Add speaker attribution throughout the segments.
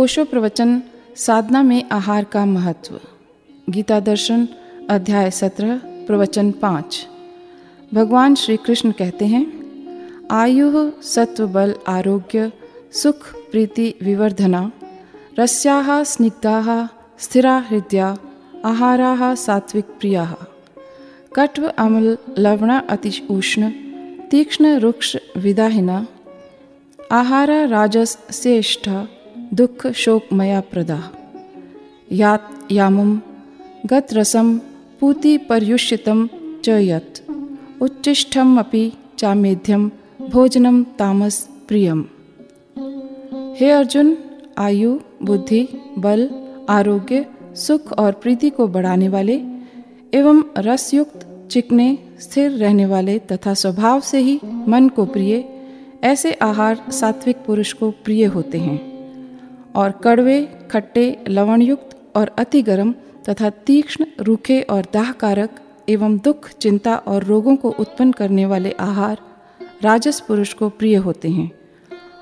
Speaker 1: ओशो प्रवचन साधना में आहार का महत्व। गीता दर्शन, अध्याय सत्रह, प्रवचन पाँच। भगवान श्री कृष्ण कहते हैं, आयु सत्व बल आरोग्य, सुख प्रीति विवर्धना, रस्या स्निग्धा स्थिरा हृदया, आहारा सात्विक प्रिया। कट्व अमल लवण अति उष्ण, तीक्ष्ण रुक्ष विदाहिना, आहारा राजस श्रेष्ठा दुख शोकमया प्रदा यात यामुम गत रसम पूति पर्युष्यतम च यत् उच्चिष्ठम अपि चामेध्यम भोजनम तामस प्रियम। हे अर्जुन, आयु, बुद्धि, बल, आरोग्य, सुख और प्रीति को बढ़ाने वाले एवं रसयुक्त चिकने स्थिर रहने वाले तथा स्वभाव से ही मन को प्रिय, ऐसे आहार सात्विक पुरुष को प्रिय होते हैं। और कड़वे, खट्टे, लवणयुक्त और अति गर्म तथा तीक्ष्ण, रूखे और दाहकारक एवं दुख, चिंता और रोगों को उत्पन्न करने वाले आहार राजस पुरुष को प्रिय होते हैं।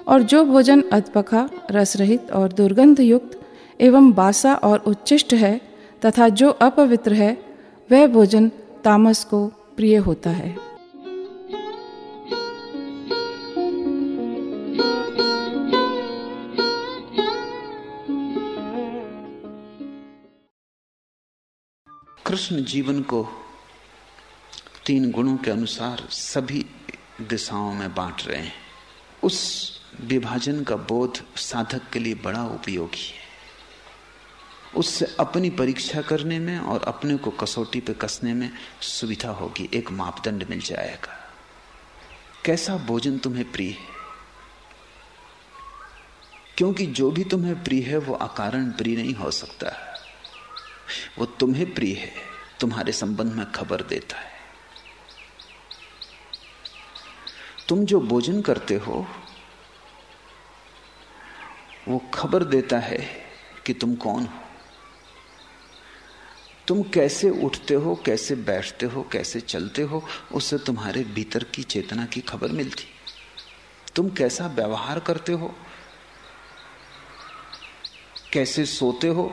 Speaker 1: और जो भोजन अधपखा रसरहित और दुर्गंध युक्त एवं बासा और उच्चिष्ट है तथा जो अपवित्र है, वह भोजन तामस को प्रिय होता है।
Speaker 2: कृष्ण जीवन को तीन गुणों के अनुसार सभी दिशाओं में बांट रहे हैं। उस विभाजन का बोध साधक के लिए बड़ा उपयोगी है। उससे अपनी परीक्षा करने में और अपने को कसौटी पे कसने में सुविधा होगी, एक मापदंड मिल जाएगा। कैसा भोजन तुम्हें प्रिय है? क्योंकि जो भी तुम्हें प्रिय है, वो अकारण प्रिय नहीं हो सकता। है वो तुम्हें प्रिय है, तुम्हारे संबंध में खबर देता है। तुम जो भोजन करते हो, वो खबर देता है कि तुम कौन हो। तुम कैसे उठते हो, कैसे बैठते हो, कैसे चलते हो, उससे तुम्हारे भीतर की चेतना की खबर मिलती। तुम कैसा व्यवहार करते हो, कैसे सोते हो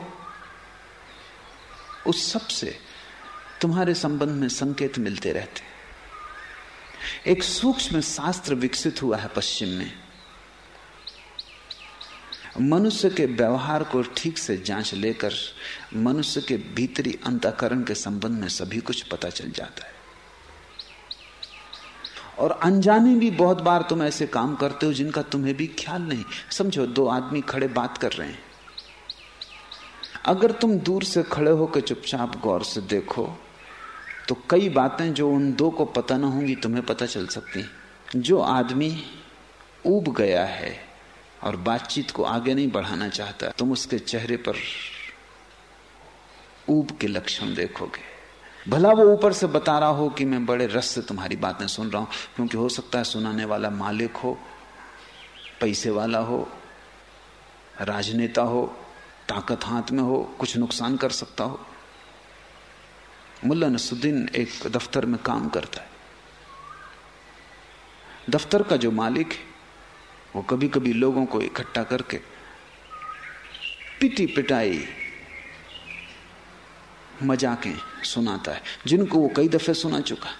Speaker 2: उस सबसे तुम्हारे संबंध में संकेत मिलते रहते। एक सूक्ष्म शास्त्र विकसित हुआ है पश्चिम में। मनुष्य के व्यवहार को ठीक से जाँच लेकर मनुष्य के भीतरी अंतकरण के संबंध में सभी कुछ पता चल जाता है। और अनजाने भी बहुत बार तुम ऐसे काम करते हो जिनका तुम्हें भी ख्याल नहीं। समझो, दो आदमी खड़े बात कर रहे हैं। अगर तुम दूर से खड़े होकर चुपचाप गौर से देखो तो कई बातें जो उन दो को पता ना होंगी तुम्हें पता चल सकती जो आदमी ऊब गया है और बातचीत को आगे नहीं बढ़ाना चाहता, तुम उसके चेहरे पर ऊब के लक्षण देखोगे। भला वो ऊपर से बता रहा हो कि मैं बड़े रस से तुम्हारी बातें सुन रहा हूँ, क्योंकि हो सकता है सुनाने वाला मालिक हो, पैसे वाला हो, राजनेता हो ताकत हाथ में हो, कुछ नुकसान कर सकता हो। मुल्ला नसुद्दीन एक दफ्तर में काम करता है। दफ्तर का जो मालिक है, वो कभी कभी लोगों को इकट्ठा करके पिटी पिटाई मजाकें सुनाता है, जिनको वो कई दफे सुना चुका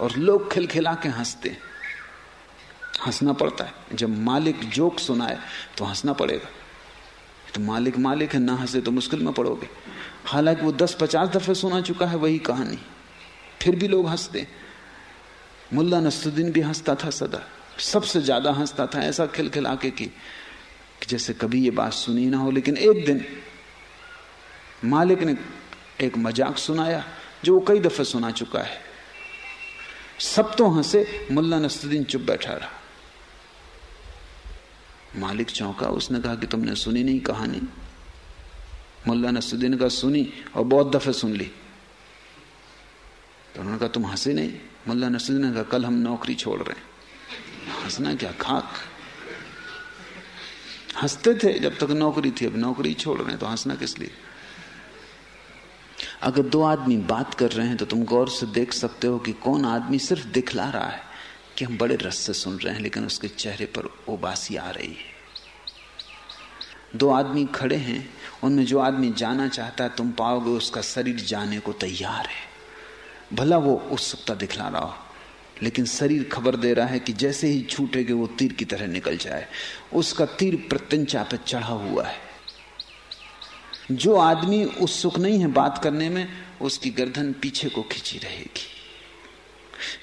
Speaker 2: और लोग खिलखिला के हँसते हंसना पड़ता है। जब मालिक जोक सुनाए तो हंसना पड़ेगा। तो मालिक मालिक है ना हंसे तो मुश्किल में पड़ोगे। हालाँकि वो दस, पचास दफे सुना चुका है, वही कहानी। फिर भी लोग हँसते। मुल्ला नसरुद्दीन भी हंसता था सदा। सबसे ज़्यादा हंसता था ऐसा खिलखिला के, कि जैसे कभी ये बात सुनी ना हो, लेकिन एक दिन मालिक ने एक मज़ाक सुनाया, जो वो कई दफे सुना चुका है। सब तो हंसे, मुल्ला नसरुद्दीन चुप बैठा रहा। मालिक चौंका। उसने कहा कि तुमने सुनी नहीं कहानी। मुल्ला नसुद्दीन का सुनी और बहुत दफे सुन ली। तो उन्होंने कहा, तुम हंसे नहीं? मुल्ला नसुद्दीन ने कहा, कल हम नौकरी छोड़ रहे हैं। हंसना क्या, खाक? हँसते थे जब तक नौकरी थी, अब नौकरी छोड़ रहे हैं तो हंसना किस लिए? अगर दो आदमी बात कर रहे हैं तो तुम गौर से देख सकते हो कि कौन आदमी सिर्फ़ दिखला रहा है। कि हम बड़े रस से सुन रहे हैं, लेकिन उसके चेहरे पर उबासी आ रही है। दो आदमी खड़े हैं, उनमें जो आदमी जाना चाहता है, तुम पाओगे उसका शरीर जाने को तैयार है। भला वो उत्सुकता दिखला रहा हो, लेकिन शरीर खबर दे रहा है कि जैसे ही छूटेगे वो तीर की तरह निकल जाए। उसका तीर प्रत्यंचा पर चढ़ा हुआ है। जो आदमी उत्सुक नहीं है बात करने में, उसकी गर्दन पीछे को खिंची रहेगी।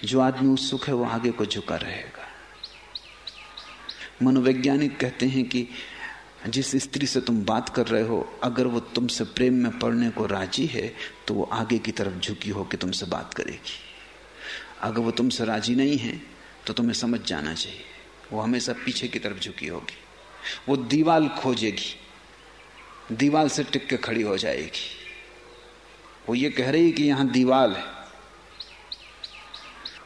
Speaker 2: जो आदमी उत्सुक है, वो आगे को झुका रहेगा। मनोवैज्ञानिक कहते हैं कि जिस स्त्री से तुम बात कर रहे हो, अगर वो तुमसे प्रेम में पड़ने को राज़ी है तो वो आगे की तरफ़ झुकी होकर तुमसे बात करेगी। अगर वो तुमसे राज़ी नहीं है तो तुम्हें समझ जाना चाहिए। वो हमेशा पीछे की तरफ़ झुकी होगी। वो दीवाल खोजेगी। दीवाल से टिक के खड़ी हो जाएगी। वो ये कह रही है कि यहाँ दीवाल है।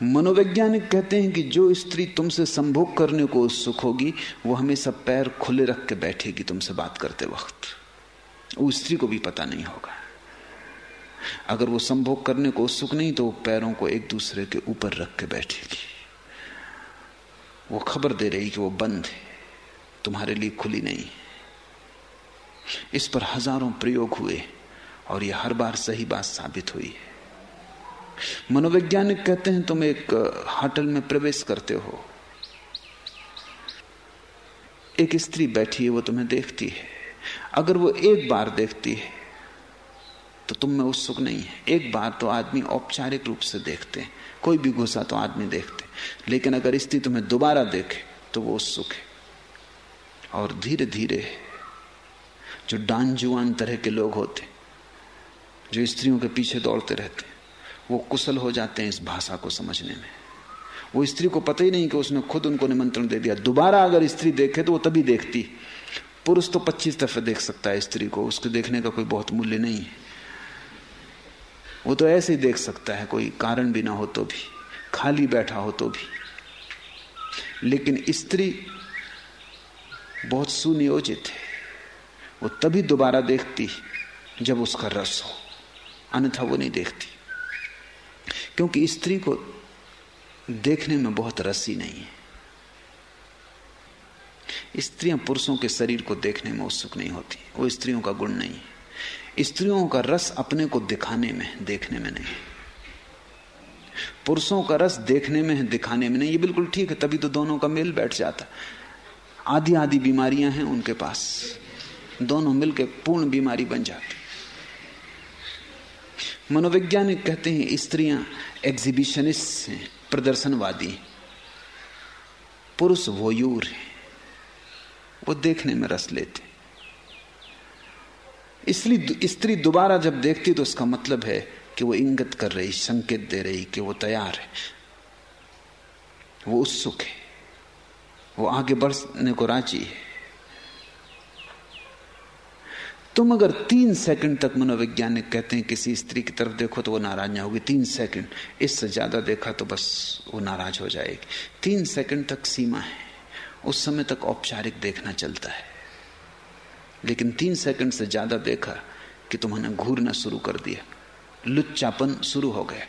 Speaker 2: मनोवैज्ञानिक कहते हैं कि जो स्त्री तुमसे संभोग करने को उत्सुक होगी, वो हमेशा पैर खुले रख के बैठेगी तुमसे बात करते वक्त। वो स्त्री को भी पता नहीं होगा। अगर वो संभोग करने को उत्सुक नहीं तो पैरों को एक दूसरे के ऊपर रख के बैठेगी। वो खबर दे रही कि वो बंद है। तुम्हारे लिए खुली नहीं इस पर हज़ारों प्रयोग हुए और यह हर बार सही बात साबित हुई है। मनोवैज्ञानिक कहते हैं, तुम एक होटल में प्रवेश करते हो। एक स्त्री बैठी है, वो तुम्हें देखती है। अगर वो एक बार देखती है तो तुम में उत्सुक नहीं है। एक बार तो आदमी औपचारिक रूप से देखते हैं। कोई भी घुसा तो आदमी देखते लेकिन अगर स्त्री तुम्हें दोबारा देखे तो वो उत्सुक है। और धीरे धीरे जो डान जुआन तरह के लोग होते जो स्त्रियों के पीछे दौड़ते रहते वो कुशल हो जाते हैं इस भाषा को समझने में। वो स्त्री को पता ही नहीं कि उसने खुद उनको निमंत्रण दे दिया। दोबारा अगर स्त्री देखे तो वो तभी देखती। पुरुष तो 25 दफे देख सकता है स्त्री को। उसके देखने का कोई बहुत मूल्य नहीं है। वो तो ऐसे ही देख सकता है, कोई कारण भी ना हो तो भी, खाली बैठा हो तो भी। लेकिन स्त्री बहुत सुनियोजित है। वो तभी दोबारा देखती जब उसका रस हो। अन्यथा वो नहीं देखती। क्योंकि स्त्री को देखने में बहुत रसी नहीं है। स्त्रियाँ पुरुषों के शरीर को देखने में उत्सुक नहीं होती, वो स्त्रियों का गुण नहीं है। स्त्रियों का रस अपने को दिखाने में, देखने में नहीं पुरुषों का रस देखने में है दिखाने में नहीं, ये बिल्कुल ठीक है, तभी तो दोनों का मेल बैठ जाता। आधी आधी बीमारियाँ हैं उनके पास, दोनों मिलकर पूर्ण बीमारी बन जाती। मनोवैज्ञानिक कहते हैं, स्त्रियाँ एग्जीबिशनिस्ट हैं, प्रदर्शनवादी पुरुष वोयूर हैं, वो देखने में रस लेते इसलिए स्त्री दोबारा जब देखती तो उसका मतलब है कि वो इंगत कर रही, संकेत दे रही कि वो तैयार है। वो उत्सुक है। वो आगे बढ़ने को राज़ी है। तुम अगर तीन सेकंड तक मनोवैज्ञानिक कहते हैं किसी स्त्री की तरफ़ देखो तो वो नाराज़ ना होगी। तीन सेकंड। इससे ज़्यादा देखा तो बस वो नाराज़ हो जाएगी। तीन सेकंड तक सीमा है। उस समय तक औपचारिक देखना चलता है। लेकिन तीन सेकंड से ज़्यादा देखा कि तुम्हारा घूरना शुरू कर दिया। लुच्चापन शुरू हो गया।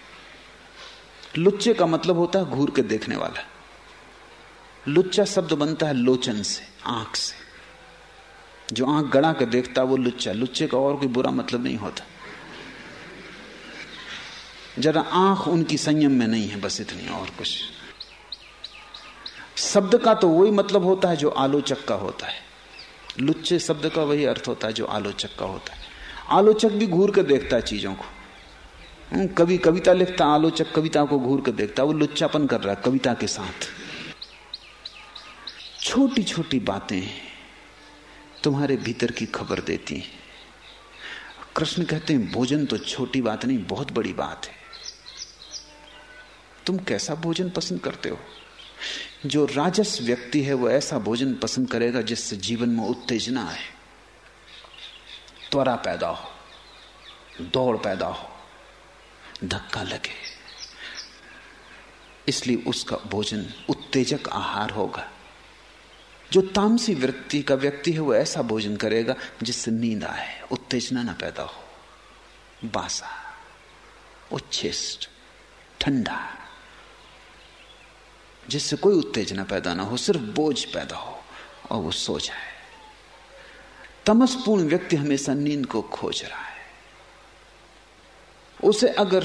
Speaker 2: लुच्चे का मतलब होता है घूर के देखने वाला। लुच्चा शब्द बनता है लोचन से, आँख से। जो आँख गड़ा के देखता वो लुच्चा। लुच्चे का और कोई बुरा मतलब नहीं होता। जरा आँख उनकी संयम में नहीं है बस इतनी और कुछ। शब्द का तो वही मतलब होता है जो आलोचक का होता है। लुच्चे शब्द का वही अर्थ होता है जो आलोचक का होता है। आलोचक भी घूर कर देखता है चीज़ों को। हम्म, कभी कविता लिखता आलोचक कविता को घूर कर देखता वो लुच्चापन कर रहा है कविता के साथ। छोटी छोटी बातें तुम्हारे भीतर की खबर देती हैं। कृष्ण कहते हैं, भोजन तो छोटी बात नहीं, बहुत बड़ी बात है। तुम कैसा भोजन पसंद करते हो? जो राजस व्यक्ति है, वो ऐसा भोजन पसंद करेगा जिससे जीवन में उत्तेजना आए। त्वरा पैदा हो, दौड़ पैदा हो, धक्का लगे। इसलिए उसका भोजन उत्तेजक आहार होगा। जो तामसी वृत्ति का व्यक्ति है, वो ऐसा भोजन करेगा जिससे नींद आए, उत्तेजना ना पैदा हो। बासा, उच्छिष्ट, ठंडा, जिससे कोई उत्तेजना पैदा ना हो, सिर्फ़ बोझ पैदा हो और वो सो जाए। तमसपूर्ण व्यक्ति हमेशा नींद को खोज रहा है। उसे अगर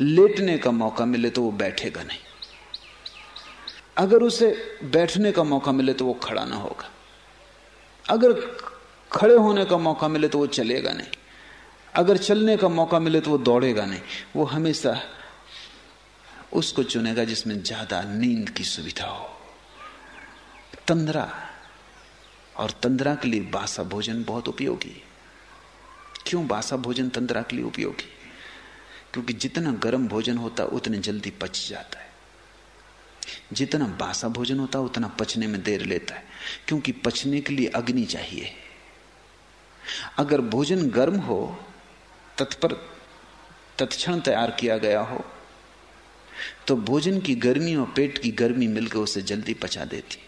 Speaker 2: लेटने का मौका मिले तो वो बैठेगा नहीं। अगर उसे बैठने का मौका मिले तो वो खड़ा ना होगा। अगर खड़े होने का मौका मिले तो वो चलेगा नहीं। अगर चलने का मौका मिले तो वो दौड़ेगा नहीं। वो हमेशा उसको चुनेगा जिसमें ज़्यादा नींद की सुविधा हो। तंद्रा। और तंद्रा के लिए बासा भोजन बहुत उपयोगी है। क्यों बासा भोजन तंद्रा के लिए उपयोगी? क्योंकि जितना गर्म भोजन होता, उतने जल्दी पच जाता है। जितना बासा भोजन होता है, उतना पचने में देर लेता है। क्योंकि पचने के लिए अग्नि चाहिए। अगर भोजन गर्म हो, तत्पर, तत्क्षण तैयार किया गया हो तो भोजन की गर्मी और पेट की गर्मी मिलकर उसे जल्दी पचा देती।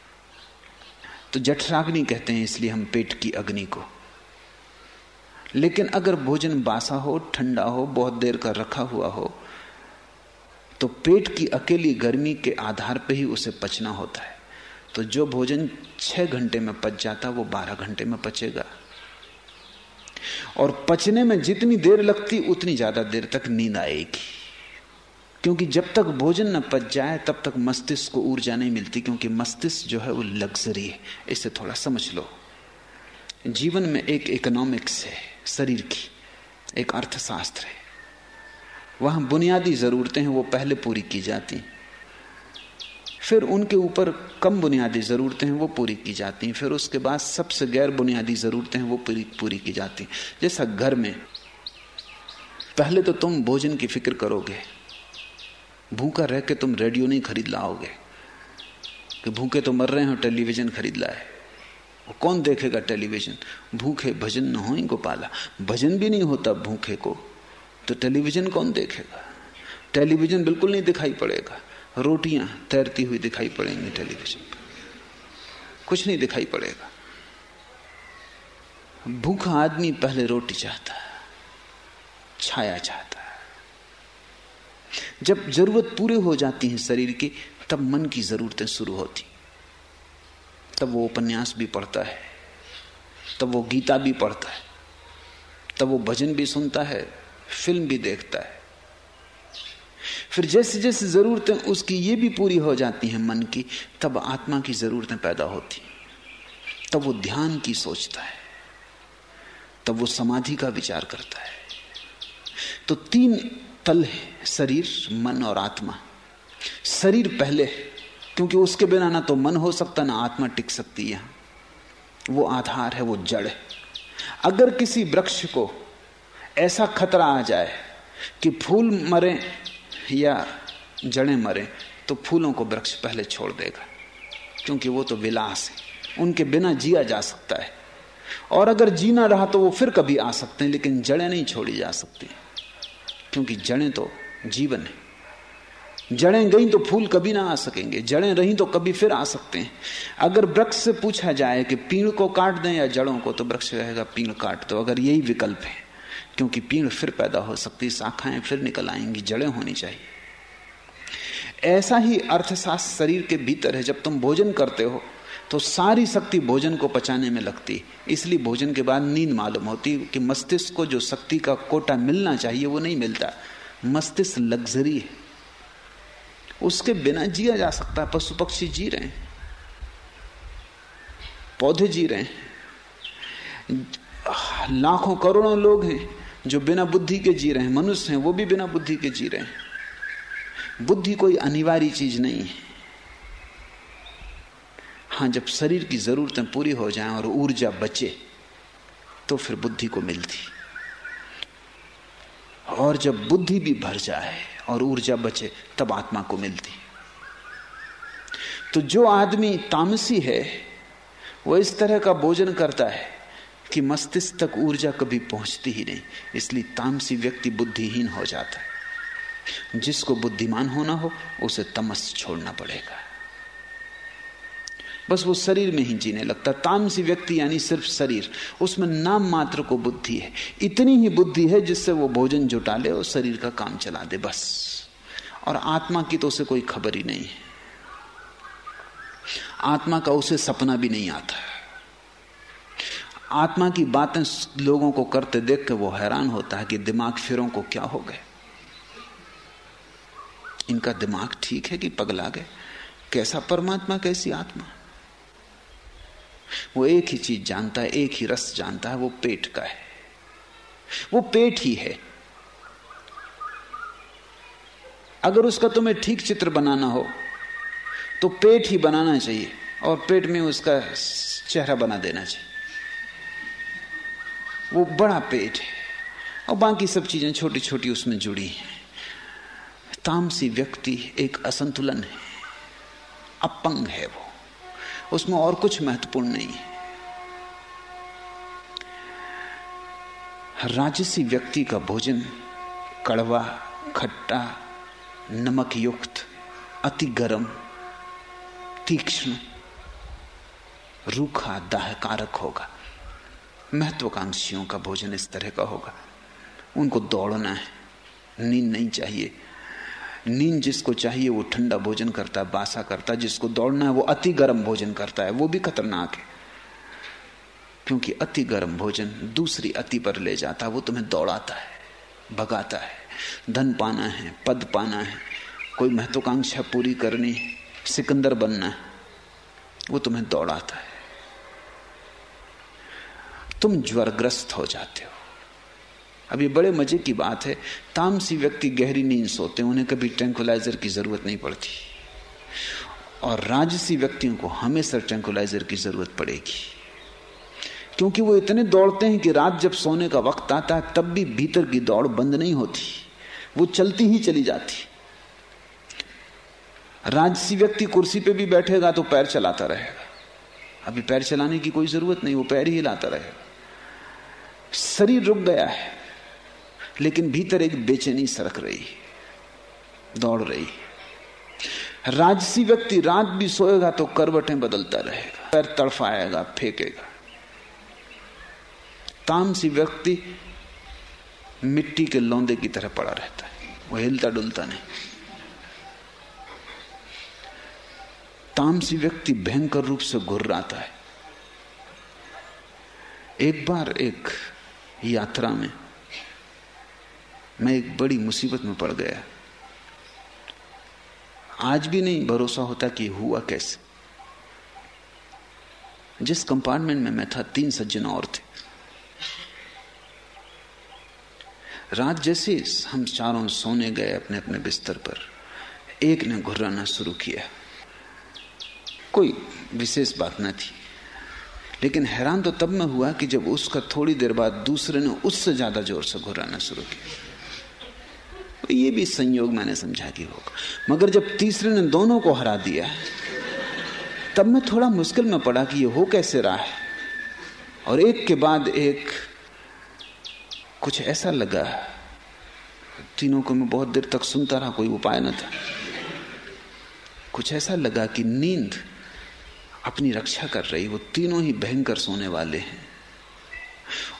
Speaker 2: तो जठराग्नि कहते हैं, इसलिए हम पेट की अग्नि को। लेकिन अगर भोजन बासा हो, ठंडा हो, बहुत देर का रखा हुआ हो तो पेट की अकेली गर्मी के आधार पर ही उसे पचना होता है। तो जो भोजन छह घंटे में पच जाता, वो बारह घंटे में पचेगा। और पचने में जितनी देर लगती, उतनी ज़्यादा देर तक नींद आएगी। क्योंकि जब तक भोजन न पच जाए, तब तक मस्तिष्क को ऊर्जा नहीं मिलती, क्योंकि मस्तिष्क जो है वो लग्जरी है। इसे थोड़ा समझ लो। जीवन में एक इकोनॉमिक्स है, शरीर की। एक अर्थशास्त्र है। वहाँ बुनियादी जरूरतें हैं, वो पहले पूरी की जाती फिर उनके ऊपर कम बुनियादी जरूरतें हैं, वो पूरी की जाती हैं। फिर उसके बाद सबसे गैर बुनियादी जरूरतें हैं, वो पूरी पूरी की जाती जैसा घर में, पहले तो तुम भोजन की फ़िक्र करोगे। भूखा रह के तुम रेडियो नहीं खरीद लाओगे। कि भूखे तो मर रहे हो टेलीविज़न खरीद लाए। कौन देखेगा टेलीविज़न? भूखे भजन न हो गोपाला। भजन भी नहीं होता भूखे को। तो टेलीविज़न कौन देखेगा? टेलीविज़न बिल्कुल नहीं दिखाई पड़ेगा। रोटियाँ तैरती हुई दिखाई पड़ेंगी टेलीविज़न पर। कुछ नहीं दिखाई पड़ेगा। भूखा आदमी पहले रोटी चाहता है, छाया चाहता है। जब ज़रूरत पूरी हो जाती है शरीर की, तब मन की जरूरतें शुरू होती। तब वो उपन्यास भी पढ़ता है, तब वो गीता भी पढ़ता है, तब वो भजन भी सुनता है फ़िल्म भी देखता है। फिर जैसे जैसे जरूरतें उसकी ये भी पूरी हो जाती हैं मन की, तब आत्मा की जरूरतें पैदा होती तब वो ध्यान की सोचता है। तब वो समाधि का विचार करता है। तो तीन तल है, शरीर, मन और आत्मा। शरीर पहले क्योंकि उसके बिना ना तो मन हो सकता, ना आत्मा टिक सकती है। वो आधार है, वो जड़ है। अगर किसी वृक्ष को ऐसा खतरा आ जाए कि फूल मरे या जड़ें मरे तो फूलों को वृक्ष पहले छोड़ देगा, क्योंकि वो तो विलास है। उनके बिना जिया जा सकता है। और अगर जीना रहा तो वो फिर कभी आ सकते हैं, लेकिन जड़ें नहीं छोड़ी जा सकती। क्योंकि जड़ें तो जीवन है। जड़ें गई तो फूल कभी ना आ सकेंगे, जड़ें रही तो कभी फिर आ सकते हैं। अगर वृक्ष से पूछा जाए कि पीड़ को काट दें या जड़ों को तो वृक्ष रहेगा पीड़ काट दो। अगर यही विकल्प है। क्योंकि पीड़ फिर पैदा हो सकती शाखाएँ फिर निकल आएँगी, जड़ें होनी चाहिए। ऐसा ही अर्थशास्त्र शरीर के भीतर है, जब तुम भोजन करते हो तो सारी शक्ति भोजन को पचाने में लगती इसलिए भोजन के बाद नींद मालूम होती कि मस्तिष्क को जो शक्ति का कोटा मिलना चाहिए, वो नहीं मिलता। मस्तिष्क लग्जरी है। उसके बिना जिया जा सकता है पशु पक्षी जी रहे हैं, पौधे जी रहे हैं। लाखों करोड़ों लोग हैं। जो बिना बुद्धि के जी रहे हैं, मनुष्य हैं, वो भी बिना बुद्धि के जी रहे हैं। बुद्धि कोई अनिवार्य चीज़ नहीं है। हाँ, जब शरीर की जरूरतें पूरी हो जाएँ और ऊर्जा बचे तो फिर बुद्धि को मिलती। और जब बुद्धि भी भर जाए और ऊर्जा बचे, तब आत्मा को मिलती। तो जो आदमी तामसी है, वो इस तरह का भोजन करता है। कि मस्तिष्क तक ऊर्जा कभी पहुँचती ही नहीं, इसलिए तामसी व्यक्ति बुद्धिहीन हो जाता है। जिसको बुद्धिमान होना हो, उसे तमस छोड़ना पड़ेगा। बस वो शरीर में ही जीने लगता तामसी व्यक्ति यानी सिर्फ़ शरीर, उसमें नाम मात्र को बुद्धि है। इतनी ही बुद्धि है जिससे वो भोजन जुटा ले और शरीर का काम चला दे बस। और आत्मा की तो उसे कोई खबर ही नहीं है। आत्मा का उसे सपना भी नहीं आता। आत्मा की बातें लोगों को करते देख के वो हैरान होता है कि दिमाग फिरों को क्या हो गए? इनका दिमाग ठीक है कि पगला गए? कैसा परमात्मा, कैसी आत्मा? वो एक ही चीज़ जानता है, एक ही रस जानता है, वो पेट का है। वो पेट ही है। अगर उसका तुम्हें ठीक चित्र बनाना हो तो पेट ही बनाना चाहिए और पेट में उसका चेहरा बना देना चाहिए। वो बड़ा पेट है। और बाकी सब चीज़ें छोटी छोटी उसमें जुड़ी हैं। तामसी व्यक्ति एक असंतुलन है। अपंग है वो। उसमें और कुछ महत्वपूर्ण नहीं है। राजसी व्यक्ति का भोजन कड़वा, खट्टा नमक युक्त अति गर्म, तीक्ष्ण, रूखा, दाहकारक होगा। महत्वाकांक्षियों का भोजन इस तरह का होगा। उनको दौड़ना है। नींद नहीं चाहिए। नींद जिसको चाहिए वो ठंडा भोजन करता है, बासा करता है। जिसको दौड़ना है वो अति गर्म भोजन करता है। वो भी खतरनाक है। क्योंकि अति गर्म भोजन दूसरी अति पर ले जाता है। वो तुम्हें दौड़ाता है, भगाता है। धन पाना है, पद पाना है। कोई महत्वाकांक्षा पूरी करनी सिकंदर बनना है। वो तुम्हें दौड़ाता है। तुम ज्वरग्रस्त हो जाते हो। अब ये बड़े मज़े की बात है, तामसी व्यक्ति गहरी नींद सोते उन्हें कभी ट्रैंकुलाइजर की ज़रूरत नहीं पड़ती। और राजसी व्यक्तियों को हमेशा ट्रैंकुलाइजर की ज़रूरत पड़ेगी। क्योंकि वो इतने दौड़ते हैं कि रात जब सोने का वक्त आता है, तब भी भीतर की दौड़ बंद नहीं होती। वो चलती ही चली जाती। राजसी व्यक्ति कुर्सी पे भी बैठेगा तो पैर चलाता रहेगा। अभी पैर चलाने की कोई ज़रूरत नहीं, वो पैर ही हिलाता रहेगा। शरीर रुक गया है, लेकिन भीतर एक बेचैनी सरक रही, दौड़ रही। राजसी व्यक्ति रात भी सोएगा तो करवटें बदलता रहेगा, पैर तड़फाएगा, फेंकेगा। तामसी व्यक्ति मिट्टी के लौंदे की तरह पड़ा रहता है, वो हिलता डुलता नहीं। तामसी व्यक्ति भयंकर रूप से घुर्राता है। एक बार एक यात्रा में मैं एक बड़ी मुसीबत में पड़ गया। आज भी नहीं भरोसा होता कि हुआ कैसे। जिस कंपार्टमेंट में मैं था, तीन सज्जन और थे। रात जैसे हम चारों सोने गए अपने अपने बिस्तर पर। एक ने घुर्राना शुरू किया। कोई विशेष बात न थी। लेकिन हैरान तो तब मैं हुआ कि जब उसका थोड़ी देर बाद दूसरे ने उससे ज़्यादा ज़ोर से घुराना शुरू किया। तो ये भी संयोग मैंने समझा कि होगा। मगर जब तीसरे ने दोनों को हरा दिया, तब मैं थोड़ा मुश्किल में पड़ा कि ये हो कैसे रहा है। और एक के बाद एक कुछ ऐसा लगा, तीनों को मैं बहुत देर तक सुनता रहा, कोई उपाय न था। कुछ ऐसा लगा कि नींद अपनी रक्षा कर रही, वो तीनों ही भयंकर सोने वाले हैं।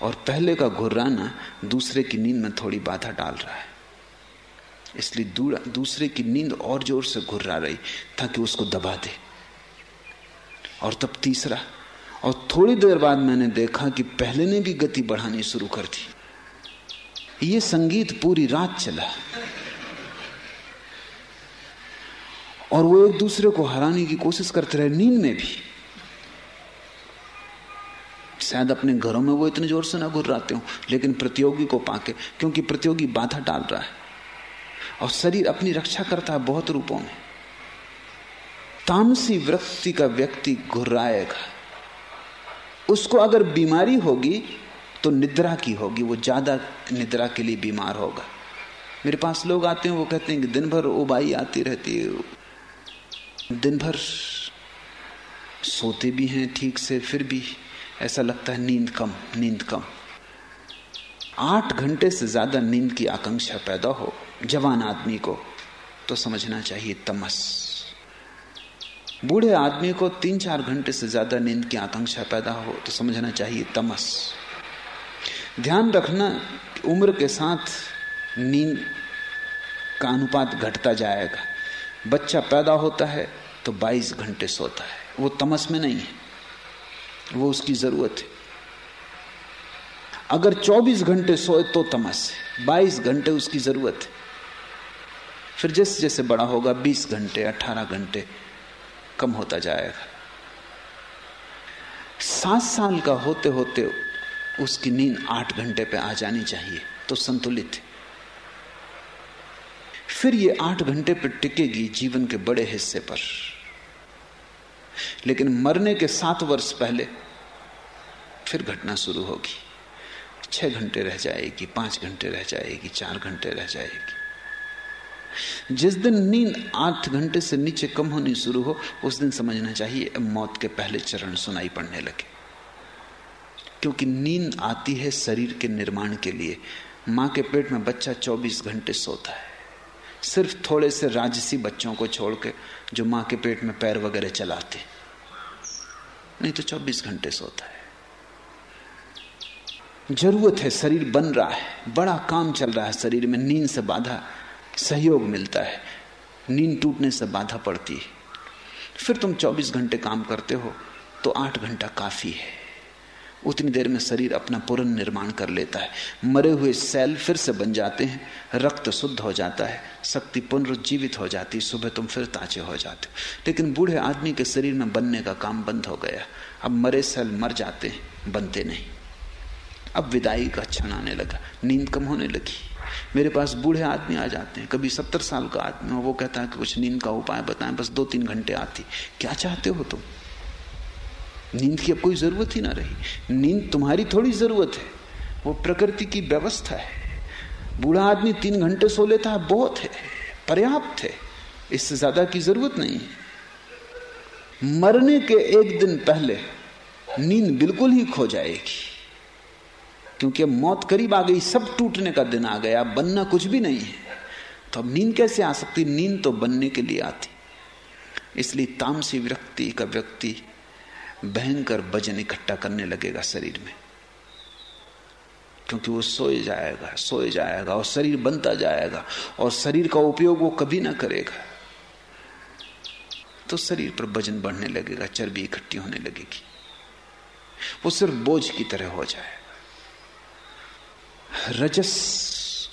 Speaker 2: और पहले का घुर्राना दूसरे की नींद में थोड़ी बाधा डाल रहा है। इसलिए दूसरे की नींद और ज़ोर से घुर्रा रही, ताकि उसको दबा दे। और तब तीसरा, और थोड़ी देर बाद मैंने देखा कि पहले ने भी गति बढ़ानी शुरू कर दी। ये संगीत पूरी रात चला। और वो एक दूसरे को हराने की कोशिश करते रहे, नींद में भी। शायद अपने घरों में वो इतने ज़ोर से ना घुर्राते हो, लेकिन प्रतियोगी को पाके, क्योंकि प्रतियोगी बाधा डाल रहा है। और शरीर अपनी रक्षा करता है बहुत रूपों में। तामसी वृत्ति का व्यक्ति घुर्राएगा उसको अगर बीमारी होगी तो निद्रा की होगी, वो ज़्यादा निद्रा के लिए बीमार होगा। मेरे पास लोग आते हैं, वो कहते हैं कि दिन भर उबाई आती रहती है दिन भर सोते भी हैं ठीक से, फिर भी ऐसा लगता है नींद कम नींद कम। आठ घंटे से ज़्यादा नींद की आकांक्षा पैदा हो जवान आदमी को तो समझना चाहिए तमस। बूढ़े आदमी को तीन चार घंटे से ज़्यादा नींद की आकांक्षा पैदा हो तो समझना चाहिए तमस। ध्यान रखना उम्र के साथ नींद का अनुपात घटता जाएगा। बच्चा पैदा होता है तो 22 घंटे सोता है। वो तमस में नहीं है। वो उसकी ज़रूरत है। अगर 24 घंटे सोए तो तमस है। 22 घंटे उसकी ज़रूरत है। फिर जैसे जैसे बड़ा होगा 20 घंटे 18 घंटे कम होता जाएगा। सात साल का होते होते उसकी नींद आठ घंटे पे आ जानी चाहिए तो संतुलित है। फिर ये आठ घंटे पर टिकेगी जीवन के बड़े हिस्से पर। लेकिन मरने के सात वर्ष पहले फिर घटना शुरू होगी। छह घंटे रह जाएगी, पाँच घंटे रह जाएगी, चार घंटे रह जाएगी। जिस दिन नींद आठ घंटे से नीचे कम होनी शुरू हो, उस दिन समझना चाहिए मौत के पहले चरण सुनाई पड़ने लगे। क्योंकि नींद आती है शरीर के निर्माण के लिए। माँ के पेट में बच्चा 24 घंटे सोता है। सिर्फ़ थोड़े से राजसी बच्चों को छोड़ के जो माँ के पेट में पैर वगैरह चलाते। नहीं तो 24 घंटे सोता है। ज़रूरत है, शरीर बन रहा है, बड़ा काम चल रहा है शरीर में, नींद से बाधा, सहयोग मिलता है। नींद टूटने से बाधा पड़ती है। फिर तुम 24 घंटे काम करते हो तो आठ घंटा काफ़ी है। उतनी देर में शरीर अपना पुनर्निर्माण कर लेता है। मरे हुए सेल फिर से बन जाते हैं, रक्त शुद्ध हो जाता है, शक्ति पुनर्जीवित हो जाती सुबह तुम फिर ताजे हो जाते हो। लेकिन बूढ़े आदमी के शरीर में बनने का काम बंद हो गया। अब मरे सेल मर जाते हैं, बनते नहीं। अब विदाई का क्षण आने लगा, नींद कम होने लगी। मेरे पास बूढ़े आदमी आ जाते हैं, कभी सत्तर साल का आदमी हो, वो कहता है कि कुछ नींद का उपाय बताएँ, बस दो तीन घंटे आती। क्या चाहते हो तुम? नींद की अब कोई ज़रूरत ही ना रही। नींद तुम्हारी थोड़ी ज़रूरत है। वो प्रकृति की व्यवस्था है। बूढ़ा आदमी तीन घंटे सो लेता है, बहुत है, पर्याप्त है। इससे ज़्यादा की ज़रूरत नहीं है। मरने के एक दिन पहले नींद बिल्कुल ही खो जाएगी। क्योंकि अब मौत करीब आ गई, सब टूटने का दिन आ गया बनना कुछ भी नहीं है। तो अब नींद कैसे आ सकती? नींद तो बनने के लिए आती। इसलिए तामसी व्यक्ति का व्यक्ति भयंकर वज़न इकट्ठा करने लगेगा शरीर में। क्योंकि वो सोए जाएगा सोए जाएगा और शरीर बनता जाएगा और शरीर का उपयोग वो कभी ना करेगा। तो शरीर पर वज़न बढ़ने लगेगा, चर्बी इकट्ठी होने लगेगी। वो सिर्फ़ बोझ की तरह हो जाएगा। रजस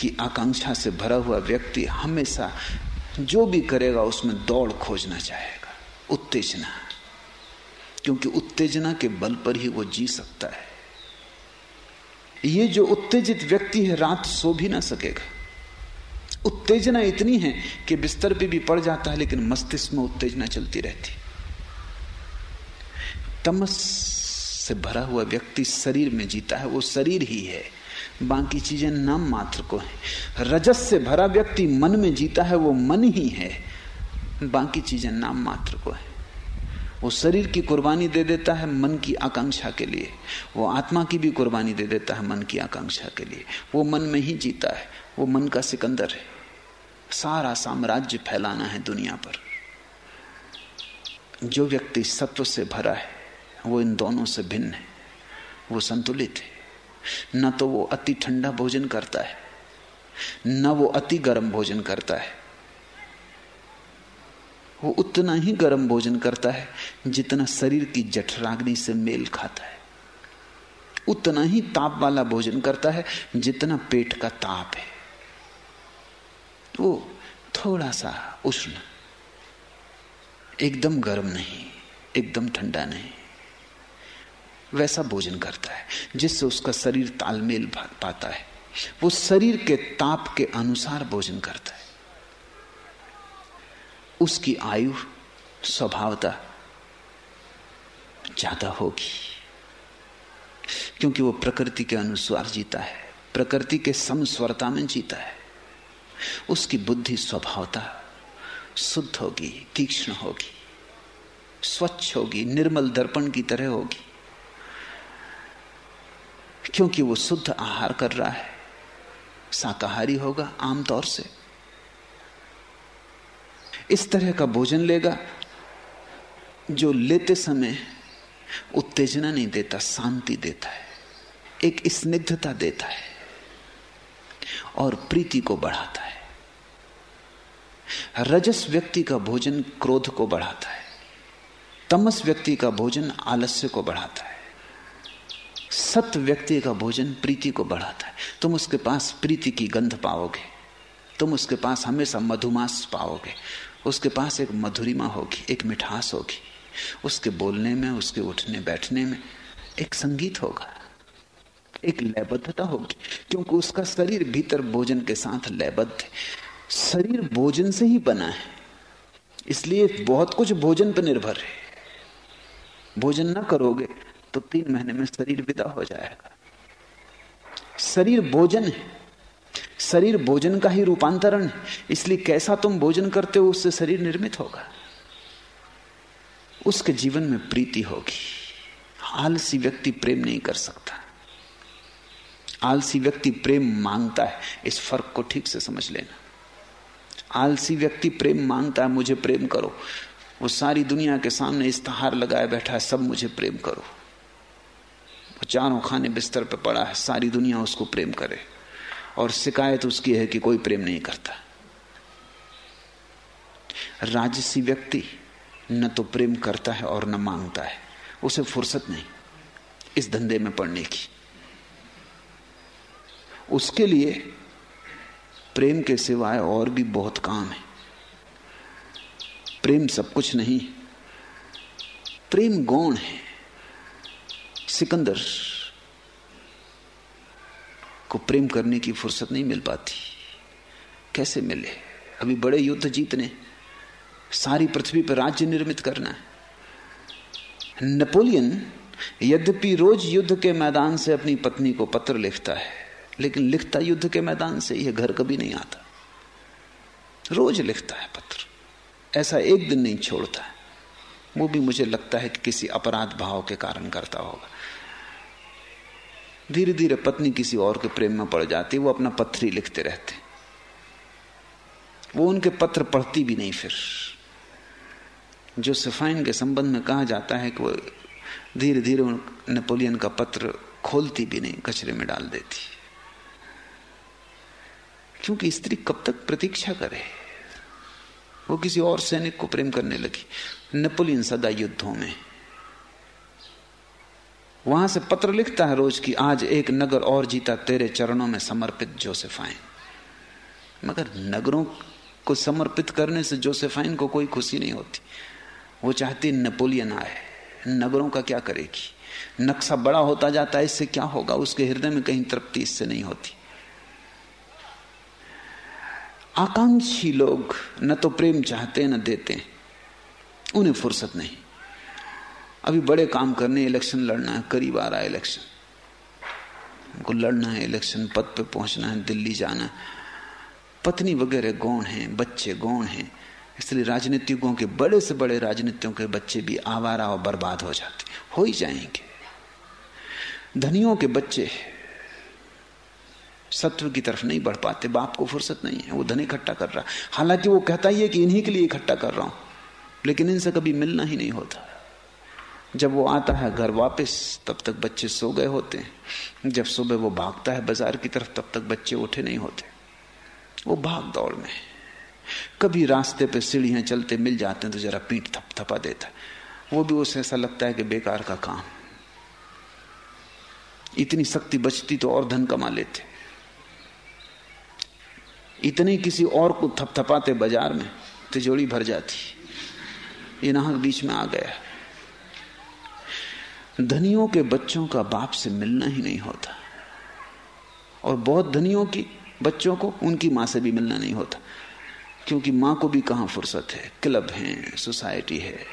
Speaker 2: की आकांक्षा से भरा हुआ व्यक्ति हमेशा जो भी करेगा उसमें दौड़ खोजना चाहेगा, उत्तेजना। क्योंकि उत्तेजना के बल पर ही वो जी सकता है। ये जो उत्तेजित व्यक्ति है, रात सो भी ना सकेगा। उत्तेजना इतनी है कि बिस्तर पे भी पड़ जाता है, लेकिन मस्तिष्क में उत्तेजना चलती रहती। तमस से भरा हुआ व्यक्ति शरीर में जीता है, वो शरीर ही है। बाकी चीज़ें नाम मात्र को है। रजस से भरा व्यक्ति मन में जीता है, वो मन ही है। बाकी चीज़ें नाम मात्र को है। वो शरीर की कुर्बानी दे देता है मन की आकांक्षा के लिए। वो आत्मा की भी कुर्बानी दे देता है मन की आकांक्षा के लिए। वो मन में ही जीता है, वो मन का सिकंदर है। सारा साम्राज्य फैलाना है दुनिया पर। जो व्यक्ति सत्व से भरा है, वो इन दोनों से भिन्न है। वो संतुलित है। न तो वो अति ठंडा भोजन करता है, न वो अति गर्म भोजन करता है। वो उतना ही गर्म भोजन करता है, जितना शरीर की जठराग्नि से मेल खाता है। उतना ही ताप वाला भोजन करता है, जितना पेट का ताप है। वो थोड़ा सा उष्ण, एकदम गर्म नहीं, एकदम ठंडा नहीं, वैसा भोजन करता है, जिससे उसका शरीर तालमेल पाता है। वो शरीर के ताप के अनुसार भोजन करता है। उसकी आयु स्वभावता ज़्यादा होगी। क्योंकि वो प्रकृति के अनुसार जीता है, प्रकृति के समस्वरता में जीता है। उसकी बुद्धि स्वभावता शुद्ध होगी, तीक्ष्ण होगी, स्वच्छ होगी, निर्मल दर्पण की तरह होगी। क्योंकि वो शुद्ध आहार कर रहा है, शाकाहारी होगा आमतौर से। इस तरह का भोजन लेगा जो लेते समय उत्तेजना नहीं देता, शांति देता है, एक स्निग्धता देता है और प्रीति को बढ़ाता है। रजस व्यक्ति का भोजन क्रोध को बढ़ाता है, तमस व्यक्ति का भोजन आलस्य को बढ़ाता है सत्य व्यक्ति का भोजन प्रीति को बढ़ाता है। तुम उसके पास प्रीति की गंध पाओगे, तुम उसके पास हमेशा मधुमास पाओगे उसके पास एक मधुरिमा होगी, एक मिठास होगी। उसके बोलने में, उसके उठने बैठने में एक संगीत होगा, एक लयबद्धता होगी, क्योंकि उसका शरीर भीतर भोजन के साथ लयबद्ध है। शरीर भोजन से ही बना है, इसलिए बहुत कुछ भोजन पर निर्भर है। भोजन ना करोगे तो तीन महीने में शरीर विदा हो जाएगा। शरीर भोजन है शरीर भोजन का ही रूपांतरण है। इसलिए कैसा तुम भोजन करते हो, उससे शरीर निर्मित होगा। उसके जीवन में प्रीति होगी। आलसी व्यक्ति प्रेम नहीं कर सकता। आलसी व्यक्ति प्रेम माँगता है, इस फ़र्क को ठीक से समझ लेना। आलसी व्यक्ति प्रेम माँगता है, मुझे प्रेम करो। वो सारी दुनिया के सामने इस्तेहार लगाए बैठा है, सब मुझे प्रेम करो। वो चारों खाने बिस्तर पर पड़ा है, सारी दुनिया उसको प्रेम करे। और शिकायत उसकी है कि कोई प्रेम नहीं करता। राजसी व्यक्ति न तो प्रेम करता है और न माँगता है। उसे फुर्सत नहीं इस धंधे में पड़ने की। उसके लिए प्रेम के सिवाय और भी बहुत काम है। प्रेम सब कुछ नहीं। प्रेम गौण है। सिकंदर को प्रेम करने की फुर्सत नहीं मिल पाती। कैसे मिले? अभी बड़े युद्ध जीतने, सारी पृथ्वी पर राज्य निर्मित करना है। नेपोलियन यद्यपि रोज युद्ध के मैदान से अपनी पत्नी को पत्र लिखता है, लेकिन लिखता युद्ध के मैदान से यह घर कभी नहीं आता। रोज लिखता है पत्र। ऐसा एक दिन नहीं छोड़ता वो भी मुझे लगता है कि किसी अपराध भाव के कारण करता होगा। धीरे धीरे पत्नी किसी और के प्रेम में पड़ जाती, वो अपना पत्र लिखते रहते। वो उनके पत्र पढ़ती भी नहीं फिर। जो सिफाइन के संबंध में कहा जाता है कि वो धीरे धीरे नेपोलियन का पत्र खोलती भी नहीं, कचरे में डाल देती। क्योंकि स्त्री कब तक प्रतीक्षा करे? वो किसी और सैनिक को प्रेम करने लगी। नेपोलियन सदा युद्धों में। वहाँ से पत्र लिखता है रोज की, आज एक नगर और जीता, तेरे चरणों में समर्पित जोसेफाइन। मगर नगरों को समर्पित करने से जोसेफाइन को कोई खुशी नहीं होती। वो चाहती नेपोलियन आए, नगरों का क्या करेगी? नक्शा बड़ा होता जाता है, इससे क्या होगा? उसके हृदय में कहीं तृप्ति इससे नहीं होती। आकांक्षी लोग न तो प्रेम चाहते, न देते, उन्हें फुर्सत नहीं। अभी बड़े काम करने इलेक्शन लड़ना है, करीब आ रहा है इलेक्शन। उनको लड़ना है, इलेक्शन पद पे पहुँचना है, दिल्ली जाना है। पत्नी वगैरह गौण हैं, बच्चे गौण हैं। इसलिए राजनीतिकों के, बड़े से बड़े राजनीतियों के बच्चे भी आवारा और बर्बाद हो जाते हो। ही जाएँगे। धनियों के बच्चे सत्व की तरफ़ नहीं बढ़ पाते, बाप को फुर्सत नहीं है, वो धन इकट्ठा कर रहा हालाँकि वो कहता ही है कि इन्हीं के लिए इकट्ठा कर रहा हूँ, लेकिन इनसे कभी मिलना ही नहीं होता। जब वो आता है घर वापस, तब तक बच्चे सो गए होते हैं। जब सुबह वो भागता है बाज़ार की तरफ़, तब तक बच्चे उठे नहीं होते। वो भाग दौड़ में। कभी रास्ते पे सीढ़ियाँ चलते मिल जाते हैं तो जरा पीठ थप थपा देता है। वो भी उसे ऐसा लगता है कि बेकार का काम। इतनी शक्ति बचती तो और धन कमा लेते। इतने किसी और को थपथपाते बाज़ार में तिजोड़ी भर जाती। ये नाहक बीच में आ गया। धनियों के बच्चों का बाप से मिलना ही नहीं होता। और बहुत धनियों की बच्चों को उनकी माँ से भी मिलना नहीं होता। क्योंकि माँ को भी कहाँ फुर्सत है? क्लब है, सोसाइटी है,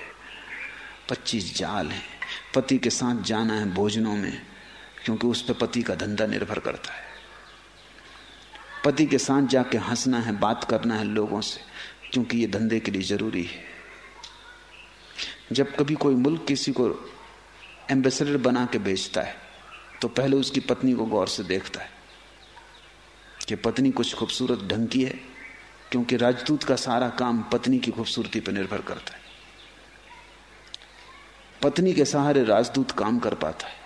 Speaker 2: पच्चीस जाल है। पति के साथ जाना है भोजनों में, क्योंकि उस पर पति का धंधा निर्भर करता है। पति के साथ जाके हंसना है, बात करना है लोगों से, क्योंकि ये धंधे के लिए ज़रूरी है। जब कभी कोई मुल्क किसी को एम्बेसडर बना के भेजता है तो पहले उसकी पत्नी को गौर से देखता है कि पत्नी कुछ खूबसूरत ढंग की है, क्योंकि राजदूत का सारा काम पत्नी की खूबसूरती पर निर्भर करता है। पत्नी के सहारे राजदूत काम कर पाता है।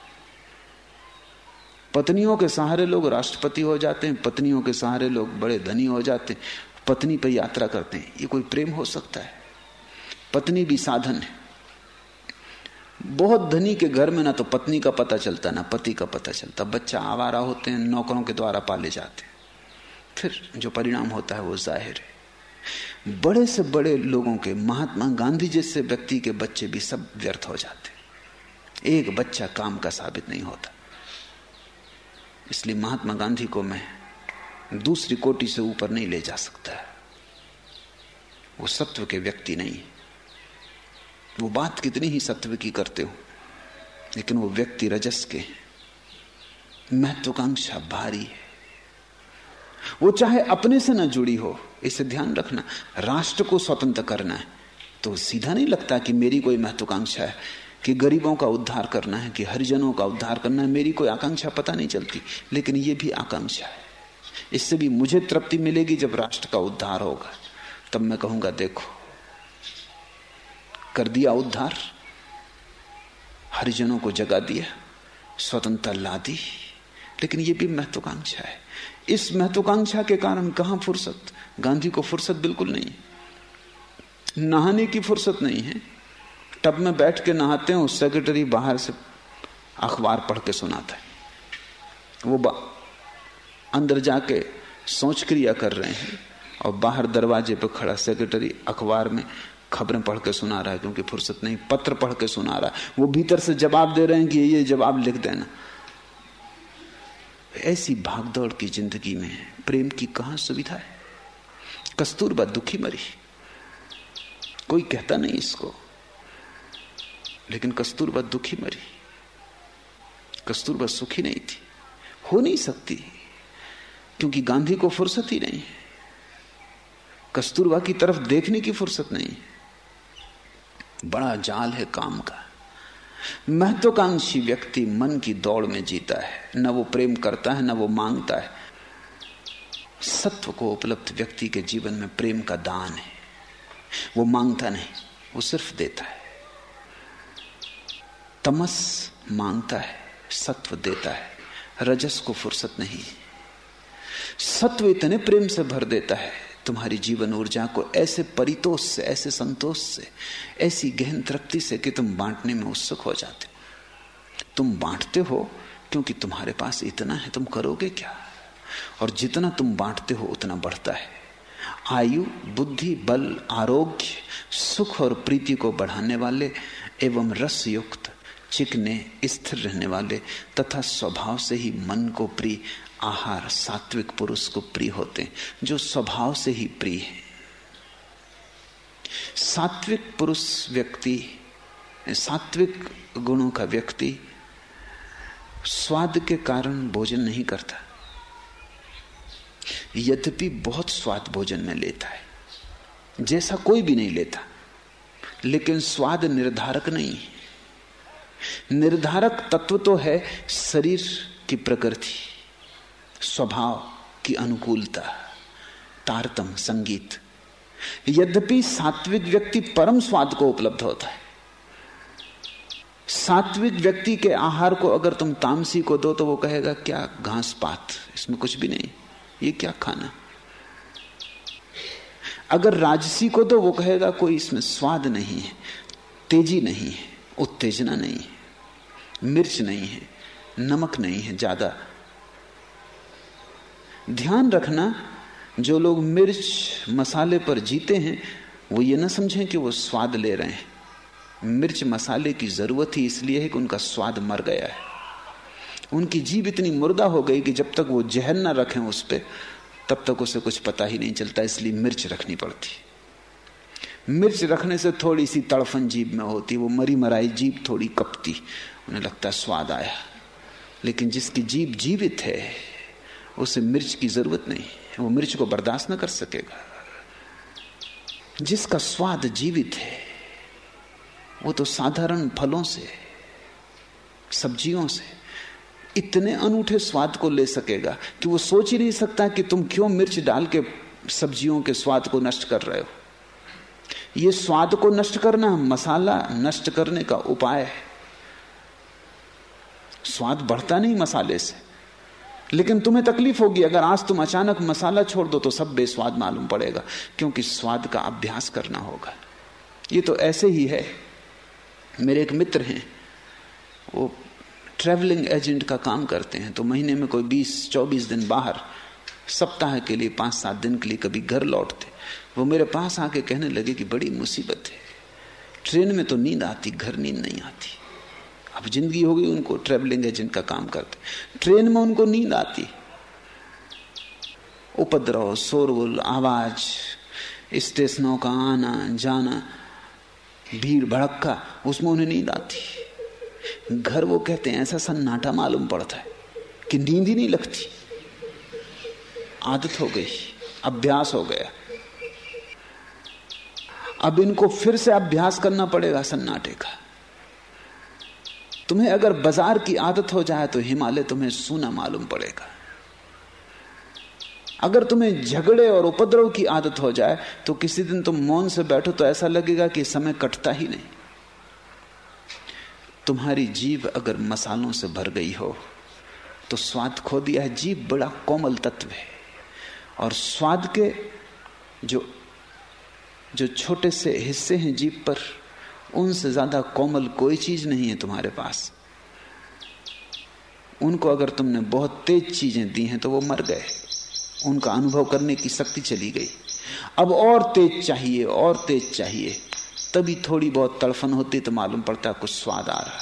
Speaker 2: पत्नियों के सहारे लोग राष्ट्रपति हो जाते हैं, पत्नियों के सहारे लोग बड़े धनी हो जाते हैं, पत्नी पर यात्रा करते हैं। ये कोई प्रेम हो सकता है? पत्नी भी साधन है। बहुत धनी के घर में ना तो पत्नी का पता चलता, ना पति का पता चलता। बच्चा आवारा होते हैं, नौकरों के द्वारा पाले जाते हैं। फिर जो परिणाम होता है वो ज़ाहिर है। बड़े से बड़े लोगों के, महात्मा गांधी जैसे व्यक्ति के बच्चे भी सब व्यर्थ हो जाते एक बच्चा काम का साबित नहीं होता। इसलिए महात्मा गांधी को मैं दूसरी कोटि से ऊपर नहीं ले जा सकता। वो सत्व के व्यक्ति नहीं वो बात कितनी ही सत्व की करते हो, लेकिन वो व्यक्ति रजस के महत्वाकांक्षा भारी है। वो चाहे अपने से ना जुड़ी हो, इसे ध्यान रखना, राष्ट्र को स्वतंत्र करना है तो सीधा नहीं लगता कि मेरी कोई महत्वाकांक्षा है, कि गरीबों का उद्धार करना है, कि हरिजनों का उद्धार करना है, मेरी कोई आकांक्षा पता नहीं चलती, लेकिन ये भी आकांक्षा है। इससे भी मुझे तृप्ति मिलेगी जब राष्ट्र का उद्धार होगा। तब मैं कहूँगा, देखो कर दिया उद्धार। हरिजनों को जगा दिया, स्वतंत्रता ला दी। लेकिन यह भी महत्वाकांक्षा है। इस महत्वाकांक्षा के कारण कहाँ फुर्सत? गांधी को फुर्सत बिल्कुल नहीं नहाने की फुर्सत नहीं है। टब में बैठ के नहाते हैं सेक्रेटरी बाहर से अखबार पढ़ के सुनाता है। वो अंदर जाके सोच क्रिया कर रहे हैं और बाहर दरवाजे पर खड़ा सेक्रेटरी अखबार में खबरें पढ़ के सुना रहा है, क्योंकि फुर्सत नहीं, पत्र पढ़ के सुना रहा है। वो भीतर से जवाब दे रहे हैं कि ये जवाब लिख देना। ऐसी भागदौड़ की ज़िंदगी में प्रेम की कहाँ सुविधा है? कस्तूरबा दुखी मरी। कोई कहता नहीं इसको। लेकिन कस्तूरबा दुखी मरी। कस्तूरबा सुखी नहीं थी। हो नहीं सकती, क्योंकि गांधी को फुर्सत ही नहीं। है कस्तूरबा की तरफ़ देखने की फुर्सत नहीं। बड़ा जाल है काम का। महत्वाकांक्षी व्यक्ति मन की दौड़ में जीता है। न वो प्रेम करता है, न वो माँगता है। सत्व को उपलब्ध व्यक्ति के जीवन में प्रेम का दान है। वो माँगता नहीं, वो सिर्फ़ देता है। तमस माँगता है, सत्व देता है। रजस को फुर्सत नहीं। सत्व इतने प्रेम से भर देता है। तुम्हारी जीवन ऊर्जा को ऐसे परितोष से, ऐसे संतोष से, ऐसी गहन तृप्ति से कि तुम बांटने में उत्सुक हो जाते हो। तुम बांटते हो क्योंकि तुम्हारे पास इतना है, तुम करोगे क्या? और जितना तुम बांटते हो, उतना बढ़ता है। आयु, बुद्धि, बल, आरोग्य, सुख और प्रीति को बढ़ाने वाले एवं रस युक्त चिकने, स्थिर रहने वाले तथा स्वभाव से ही मन को प्रिय आहार, सात्विक पुरुष को प्रिय होते हैं, जो स्वभाव से ही प्रिय है। सात्विक पुरुष व्यक्ति, सात्विक गुणों का व्यक्ति स्वाद के कारण भोजन नहीं करता। यद्यपि बहुत स्वाद भोजन में लेता है, जैसा कोई भी नहीं लेता, लेकिन स्वाद निर्धारक नहीं निर्धारक तत्व तो है शरीर की प्रकृति। स्वभाव की अनुकूलता तारतम संगीत। यद्यपि सात्विक व्यक्ति परम स्वाद को उपलब्ध होता है। सात्विक व्यक्ति के आहार को अगर तुम तामसी को दो तो वो कहेगा, क्या घास पात? इसमें कुछ भी नहीं। ये क्या खाना? अगर राजसी को दो, वो कहेगा, कोई इसमें स्वाद नहीं है, तेज़ी नहीं है, उत्तेजना नहीं है, मिर्च नहीं है, नमक नहीं है, ज़्यादा ध्यान रखना, जो लोग मिर्च मसाले पर जीते हैं, वो ये ना समझें कि वो स्वाद ले रहे हैं। मिर्च मसाले की ज़रूरत ही इसलिए है कि उनका स्वाद मर गया है। उनकी जीव इतनी मुर्दा हो गई कि जब तक वो जहर ना रखें उस पर तब तक उसे कुछ पता ही नहीं चलता, इसलिए मिर्च रखनी पड़ती। मिर्च रखने से थोड़ी सी तड़फन जीभ में होती, वो मरी मराई जीभ थोड़ी कपती, उन्हें लगता स्वाद आया। लेकिन जिसकी जीभ जीवित है उसे मिर्च की ज़रूरत नहीं वो मिर्च को बर्दाश्त न कर सकेगा। जिसका स्वाद जीवित है, वो तो साधारण फलों से, सब्जियों से, इतने अनूठे स्वाद को ले सकेगा कि वो सोच ही नहीं सकता कि तुम क्यों मिर्च डाल के सब्जियों के स्वाद को नष्ट कर रहे हो। ये स्वाद को नष्ट करना मसाला नष्ट करने का उपाय है। स्वाद बढ़ता नहीं मसाले से। लेकिन तुम्हें तकलीफ़ होगी, अगर आज तुम अचानक मसाला छोड़ दो तो सब बेस्वाद मालूम पड़ेगा, क्योंकि स्वाद का अभ्यास करना होगा। ये तो ऐसे ही है। मेरे एक मित्र हैं, वो ट्रैवलिंग एजेंट का काम करते हैं तो महीने में कोई 20-24 दिन बाहर, सप्ताह के लिए पाँच सात दिन के लिए कभी घर लौटते। वो मेरे पास आके कहने लगे कि बड़ी मुसीबत है। ट्रेन में तो नींद आती, घर नींद नहीं आती। अब ज़िंदगी हो गई उनको ट्रेवलिंग एजेंट का काम करते। ट्रेन में उनको नींद आती। उपद्रव, शोरगुल, आवाज़ स्टेशनों का आना, जाना, भीड़ भड़का उसमें उन्हें नींद आती। घर वो कहते हैं, ऐसा सन्नाटा मालूम पड़ता है कि नींद ही नहीं लगती। आदत हो गई, अभ्यास हो गया। अब इनको फिर से अभ्यास करना पड़ेगा सन्नाटे का। तुम्हें अगर बाज़ार की आदत हो जाए तो हिमालय तुम्हें सूना मालूम पड़ेगा। अगर तुम्हें झगड़े और उपद्रव की आदत हो जाए तो किसी दिन तुम मौन से बैठो तो ऐसा लगेगा कि समय कटता ही नहीं। तुम्हारी जीव अगर मसालों से भर गई हो तो स्वाद खो दिया है। जीव बड़ा कोमल तत्व है। और स्वाद के जो जो छोटे से हिस्से हैं जीव पर उनसे ज़्यादा कोमल कोई चीज़ नहीं है तुम्हारे पास। उनको अगर तुमने बहुत तेज चीज़ें दी हैं तो वो मर गए। उनका अनुभव करने की शक्ति चली गई। अब और तेज चाहिए, और तेज चाहिए। तभी थोड़ी बहुत तड़फन होती तो मालूम पड़ता कुछ स्वाद आ रहा।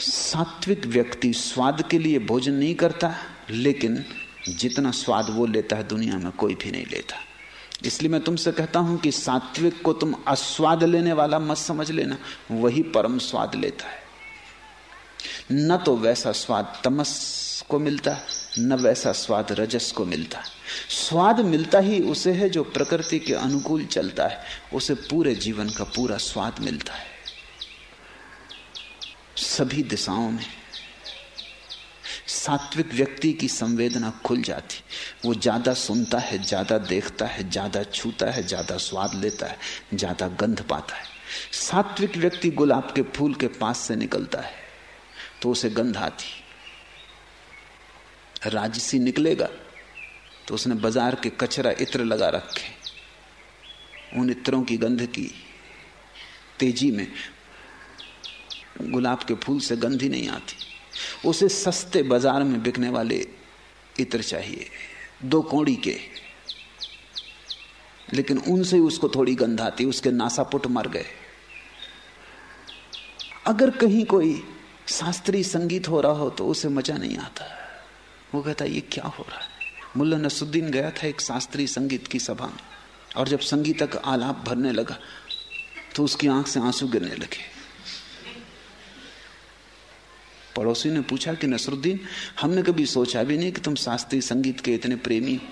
Speaker 2: सात्विक व्यक्ति स्वाद के लिए भोजन नहीं करता, लेकिन जितना स्वाद वो लेता है दुनिया में कोई भी नहीं लेता। इसलिए मैं तुमसे कहता हूँ कि सात्विक को तुम अस्वाद लेने वाला मत समझ लेना, वही परम स्वाद लेता है। न तो वैसा स्वाद तमस को मिलता, न वैसा स्वाद रजस को मिलता। स्वाद मिलता ही उसे है जो प्रकृति के अनुकूल चलता है, उसे पूरे जीवन का पूरा स्वाद मिलता है। सभी दिशाओं में सात्विक व्यक्ति की संवेदना खुल जाती। वो ज़्यादा सुनता है, ज़्यादा देखता है, ज़्यादा छूता है, ज़्यादा स्वाद लेता है, ज़्यादा गंध पाता है। सात्विक व्यक्ति गुलाब के फूल के पास से निकलता है तो उसे गंध आती। राजसी निकलेगा तो उसने बाज़ार के कचरा इत्र लगा रखे, उन इत्रों की गंध की। तेज़ी में गुलाब के फूल से गंध ही नहीं आती। उसे सस्ते बाज़ार में बिकने वाले इत्र चाहिए, दो कौड़ी के। लेकिन उनसे उसको थोड़ी गंध आती, उसके नासापुट मर गए। अगर कहीं कोई शास्त्रीय संगीत हो रहा हो तो उसे मज़ा नहीं आता। वो कहता, ये क्या हो रहा है? मुल्ला नसुद्दीन गया था एक शास्त्रीय संगीत की सभा में, और जब संगीतक आलाप भरने लगा तो उसकी आँख से आँसू गिरने लगे। पड़ोसी ने पूछा कि नसरुद्दीन हमने कभी सोचा भी नहीं कि तुम शास्त्रीय संगीत के इतने प्रेमी हो।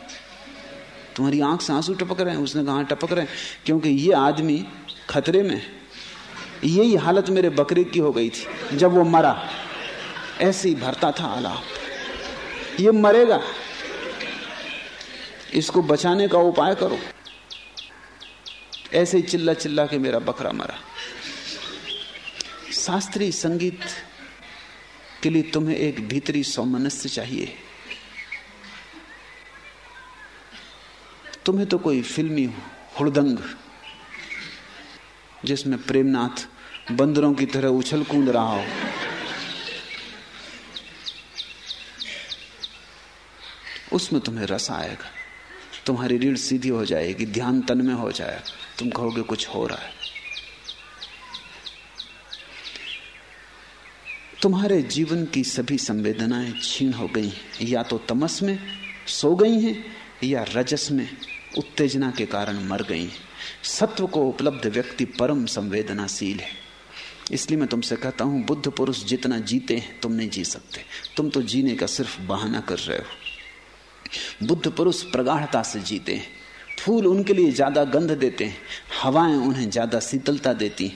Speaker 2: तुम्हारी आँख से आँसू टपक रहे हैं उसने कहा हाँ, टपक रहे हैं क्योंकि ये आदमी खतरे में यही हालत मेरे बकरे की हो गई थी जब वो मरा। ऐसे ही भरता था आलाप ये मरेगा। इसको बचाने का उपाय करो। ऐसे ही चिल्ला चिल्ला के मेरा बकरा मरा। शास्त्रीय संगीत के लिए तुम्हें एक भीतरी सौमनस्य चाहिए। तुम्हें तो कोई फिल्मी हुड़दंग, जिसमें प्रेमनाथ बंदरों की तरह उछल कूद रहा हो। उसमें तुम्हें रस आएगा। तुम्हारी रीढ़ सीधी हो जाएगी, ध्यान तन में हो जाएगा। तुम कहोगे कुछ हो रहा है। तुम्हारे जीवन की सभी संवेदनाएँ छीन हो गई हैं। या तो तमस में सो गई हैं, या रजस में उत्तेजना के कारण मर गई हैं। सत्व को उपलब्ध व्यक्ति परम संवेदनाशील है। इसलिए मैं तुमसे कहता हूँ, बुद्ध पुरुष जितना जीते हैं, तुम नहीं जी सकते। तुम तो जीने का सिर्फ़ बहाना कर रहे हो। बुद्ध पुरुष प्रगाढ़ता से जीते हैं। फूल उनके लिए ज़्यादा गंध देते हैं। हवाएँ उन्हें ज़्यादा शीतलता देती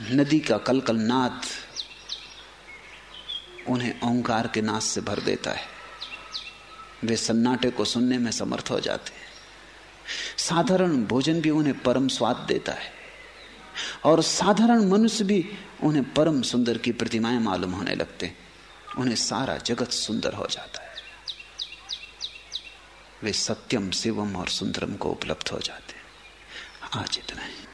Speaker 2: नदी का कलकल नाद उन्हें ओंकार के नाद से भर देता है। वे सन्नाटे को सुनने में समर्थ हो जाते हैं। साधारण भोजन भी उन्हें परम स्वाद देता है और साधारण मनुष्य भी उन्हें परम सुंदर की प्रतिमाएँ मालूम होने लगते हैं। उन्हें सारा जगत सुंदर हो जाता है। वे सत्यम, शिवम और सुंदरम को उपलब्ध हो जाते हैं। आज इतना ही।